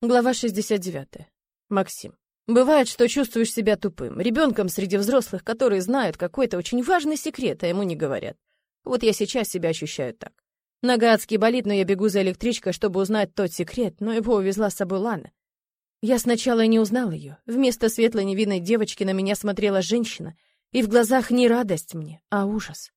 Глава 69. Максим. Бывает, что чувствуешь себя тупым, ребенком среди взрослых, которые знают какой-то очень важный секрет, а ему не говорят. Вот я сейчас себя ощущаю так. Нога адски болит, но я бегу за электричкой, чтобы узнать тот секрет, но его увезла с собой Лана. Я сначала не узнал ее. Вместо светлой невинной девочки на меня смотрела женщина, и в глазах не радость мне, а ужас.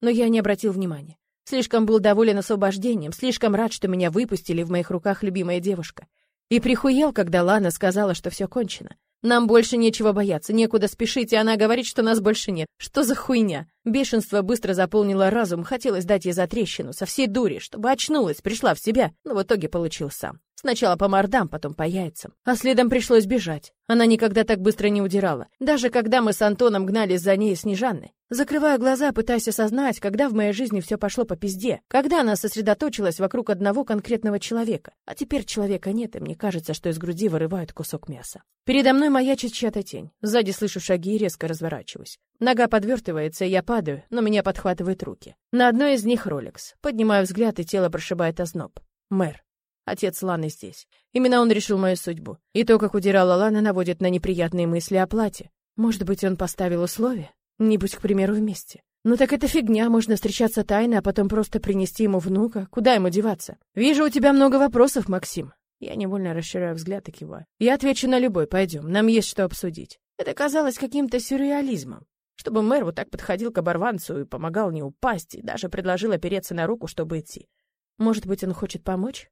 Но я не обратил внимания. Слишком был доволен освобождением, слишком рад, что меня выпустили в моих руках любимая девушка. И прихуел, когда Лана сказала, что все кончено. Нам больше нечего бояться, некуда спешить, и она говорит, что нас больше нет. Что за хуйня? Бешенство быстро заполнило разум, хотелось дать ей затрещину, со всей дури, чтобы очнулась, пришла в себя, но в итоге получил сам. Сначала по мордам, потом по яйцам. А следом пришлось бежать. Она никогда так быстро не удирала. Даже когда мы с Антоном гнались за ней и Снежанной. Закрывая глаза, пытаясь осознать, когда в моей жизни все пошло по пизде. Когда она сосредоточилась вокруг одного конкретного человека. А теперь человека нет, и мне кажется, что из груди вырывают кусок мяса. Передо мной маячит чья-то тень. Сзади слышу шаги и резко разворачиваюсь. Нога подвертывается, и я падаю, но меня подхватывают руки. На одной из них Ролекс. Поднимаю взгляд, и тело прошибает озноб. Мэр. Отец Ланы здесь. Именно он решил мою судьбу. И то, как удирала Лана, наводит на неприятные мысли о плате. Может быть, он поставил условия? Не будь, к примеру, вместе. Ну так это фигня, можно встречаться тайно, а потом просто принести ему внука. Куда ему деваться? Вижу, у тебя много вопросов, Максим. Я невольно расширяю взгляд и киваю. Я отвечу на любой, пойдем, нам есть что обсудить. Это казалось каким-то сюрреализмом. Чтобы мэр вот так подходил к оборванцу и помогал не упасть, и даже предложил опереться на руку, чтобы идти. Может быть, он хочет помочь?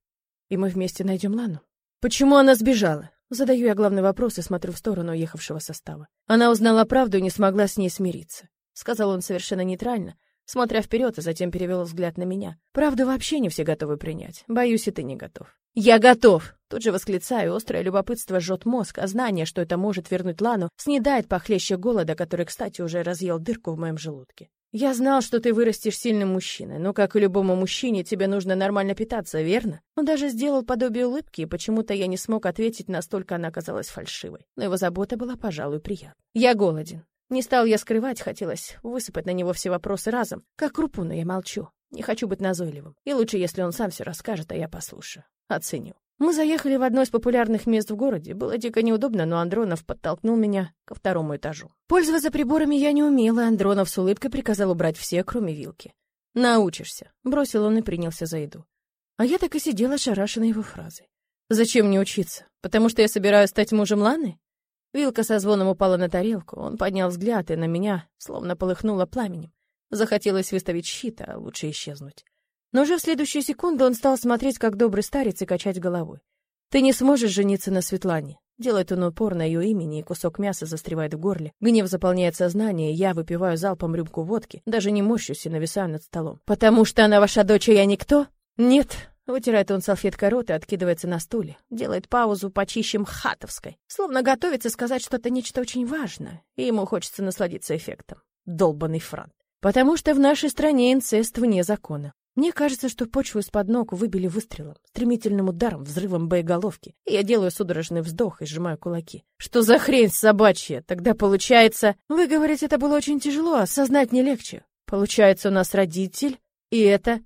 и мы вместе найдем Лану. Почему она сбежала? Задаю я главный вопрос и смотрю в сторону уехавшего состава. Она узнала правду и не смогла с ней смириться. Сказал он совершенно нейтрально, смотря вперед, а затем перевел взгляд на меня. Правду вообще не все готовы принять. Боюсь, и ты не готов. «Я готов!» Тут же восклицаю, острое любопытство жжет мозг, а знание, что это может вернуть Лану, снедает похлеще голода, который, кстати, уже разъел дырку в моем желудке. Я знал, что ты вырастешь сильным мужчиной, но, как и любому мужчине, тебе нужно нормально питаться, верно? Он даже сделал подобие улыбки, и почему-то я не смог ответить, настолько она оказалась фальшивой. Но его забота была, пожалуй, приятна. Я голоден. Не стал я скрывать, хотелось высыпать на него все вопросы разом, как крупу, но я молчу. Не хочу быть назойливым. И лучше, если он сам все расскажет, а я послушаю. Оценю. Мы заехали в одно из популярных мест в городе. Было дико неудобно, но Андронов подтолкнул меня ко второму этажу. Пользоваться приборами я не умела, Андронов с улыбкой приказал убрать все, кроме вилки. «Научишься», — бросил он и принялся за еду. А я так и сидела ошарашенной его фразой. «Зачем мне учиться? Потому что я собираюсь стать мужем Ланы?» Вилка со звоном упала на тарелку, он поднял взгляд, и на меня словно полыхнуло пламенем. Захотелось выставить щит, а лучше исчезнуть. Но уже в следующую секунду он стал смотреть, как добрый старец, и качать головой. «Ты не сможешь жениться на Светлане». Делает он упор на ее имени, и кусок мяса застревает в горле. Гнев заполняет сознание, я выпиваю залпом рюмку водки, даже не морщусь и нависаю над столом. «Потому что она ваша дочь, а я никто?» «Нет». Вытирает он салфеткой рот и откидывается на стуле. Делает паузу почище мхатовской. Словно готовится сказать что-то нечто очень важное, и ему хочется насладиться эффектом. Долбанный франт. Потому что в нашей стране инцест вне закона. Мне кажется, что почву из-под ног выбили выстрелом, стремительным ударом, взрывом боеголовки. И я делаю судорожный вздох и сжимаю кулаки. Что за хрень собачья? Тогда получается... Вы говорите, это было очень тяжело, осознать не легче. Получается, у нас родитель, и это...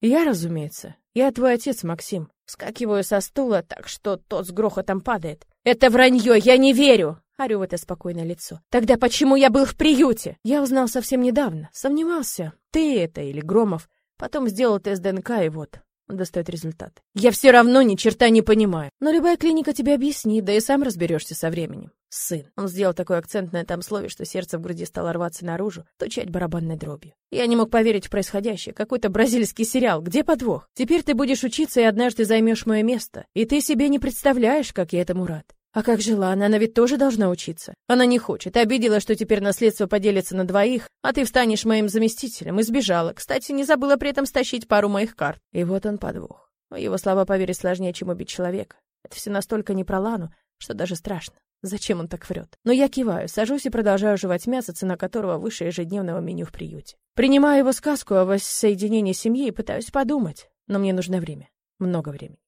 Я, разумеется. Я твой отец, Максим. Вскакиваю со стула так, что тот с грохотом падает. Это вранье, я не верю! Орю в это спокойное лицо. Тогда почему я был в приюте? Я узнал совсем недавно. Сомневался, ты это или Громов. Потом сделал тест ДНК, и вот, он достает результат. Я все равно ни черта не понимаю. Но любая клиника тебе объяснит, да и сам разберешься со временем. Сын. Он сделал такой акцент на этом слове, что сердце в груди стало рваться наружу, тучать барабанной дробью. Я не мог поверить в происходящее. Какой-то бразильский сериал. Где подвох? Теперь ты будешь учиться и однажды займешь мое место. И ты себе не представляешь, как я этому рад. А как же Лана? Она ведь тоже должна учиться. Она не хочет. Обидела, что теперь наследство поделится на двоих, а ты встанешь моим заместителем. И сбежала. Кстати, не забыла при этом стащить пару моих карт. И вот он подвох. Его слова поверить сложнее, чем убить человека. Это все настолько не про Лану, что даже страшно. Зачем он так врет? Но я киваю, сажусь и продолжаю жевать мясо, цена которого выше ежедневного меню в приюте. Принимаю его сказку о воссоединении семьи и пытаюсь подумать. Но мне нужно время. Много времени.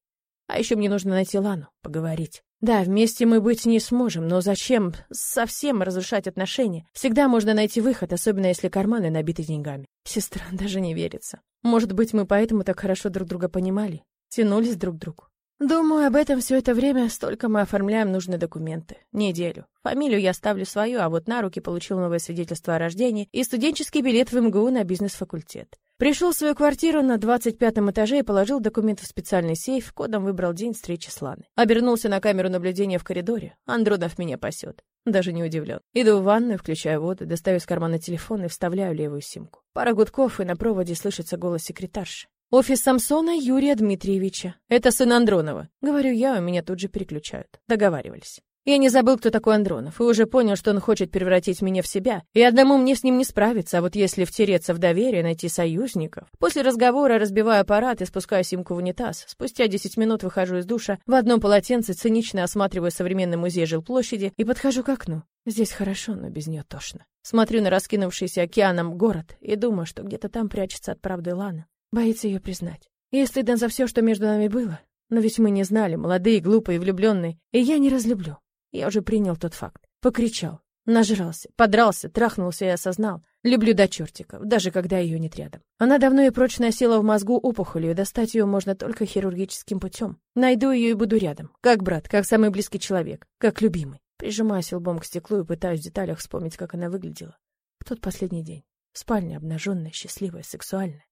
А еще мне нужно найти Лану, поговорить. Да, вместе мы быть не сможем, но зачем совсем разрушать отношения? Всегда можно найти выход, особенно если карманы набиты деньгами. Сестра даже не верится. Может быть, мы поэтому так хорошо друг друга понимали, тянулись друг к другу. Думаю об этом все это время, столько мы оформляем нужные документы. Неделю. Фамилию я ставлю свою, а вот на руки получил новое свидетельство о рождении и студенческий билет в МГУ на бизнес-факультет. Пришел в свою квартиру на 25 этаже и положил документы в специальный сейф, кодом выбрал день встречи с Ланой. Обернулся на камеру наблюдения в коридоре. Андронов меня пасет. Даже не удивлен. Иду в ванную, включаю воду, достаю из кармана телефон и вставляю левую симку. Пара гудков, и на проводе слышится голос секретарши. Офис Самсона Юрия Дмитриевича. Это сын Андронова. Говорю я, у меня тут же переключают. Договаривались. Я не забыл, кто такой Андронов, и уже понял, что он хочет превратить меня в себя. И одному мне с ним не справиться, а вот если втереться в доверие, найти союзников. После разговора разбиваю аппарат и спускаю симку в унитаз. Спустя 10 минут выхожу из душа, в одном полотенце цинично осматриваю современный музей жилплощади и подхожу к окну. Здесь хорошо, но без нее тошно. Смотрю на раскинувшийся океаном город и думаю, что где-то там прячется от правды Лана. Боится ее признать. Ей стыдно за все, что между нами было. Но ведь мы не знали, молодые, глупые, влюбленные. И я не разлюблю. Я уже принял тот факт. Покричал. Нажрался, подрался, трахнулся и осознал. Люблю до чертиков, даже когда ее нет рядом. Она давно и прочно села в мозгу опухолью, и достать ее можно только хирургическим путем. Найду ее и буду рядом. Как брат, как самый близкий человек, как любимый. Прижимаюсь лбом к стеклу и пытаюсь в деталях вспомнить, как она выглядела. В тот последний день. В спальне обнаженная, счастливая, сексуальная.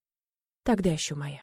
Тогда еще моя.